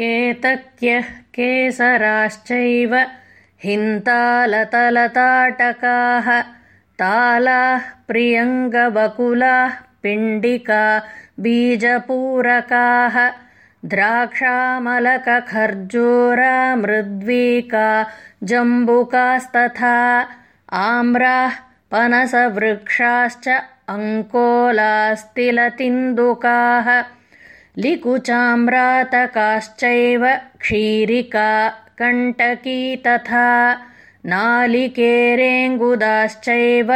केतक्यः केसराश्चैव हिन्तालतलताटकाः तालाः प्रियङ्गबकुलाः पिण्डिका बीजपूरकाः द्राक्षामलकखर्जूरा मृद्वीका जम्बुकास्तथा आम्राः पनसवृक्षाश्च अङ्कोलास्तिलतिन्दुकाः लिकुचाम्रातकाश्चैव क्षीरिका कण्टकी तथा नालिकेरेङ्गुदाश्चैव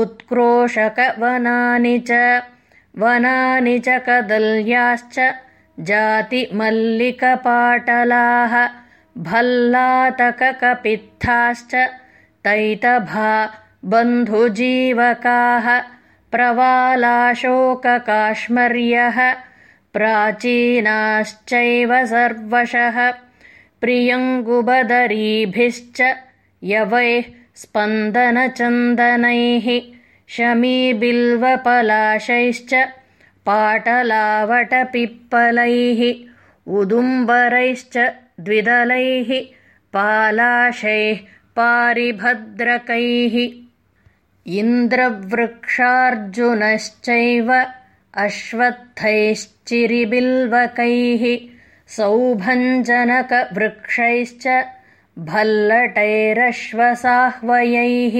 उत्क्रोशकवनानि च वनानि च कदल्याश्च जातिमल्लिकपाटलाः भल्लातककपित्थाश्च तैतभा बन्धुजीवकाः प्रवालाशोककाश्मर्यः प्राचीनाश्चैव सर्वशः। प्रियङ्गुबदरीभिश्च यवैः स्पन्दनचन्दनैः शमीबिल्वपलाशैश्च पाटलावटपिप्पलैः उदुम्बरैश्च द्विदलैः पालाशैः पारिभद्रकैः। इन्द्रवृक्षार्जुनश्चैव अश्वत्थैश्चिरिबिल्वकैः सौभञ्जनकवृक्षैश्च भल्लटैरश्वसाह्वयैः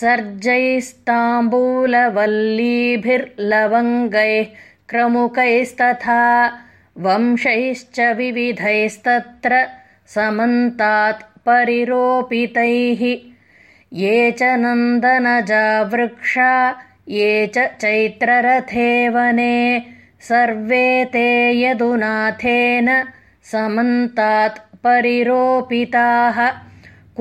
सर्जैस्ताम्बूलवल्लीभिर्लवङ्गैः क्रमुकैस्तथा वंशैश्च विविधैस्तत्र समन्तात् परिरोपितैः ये च नन्दनजा वृक्षा ये च चैत्ररथे वने सर्वे ते यदुनाथेन समन्तात् परिरोपिताः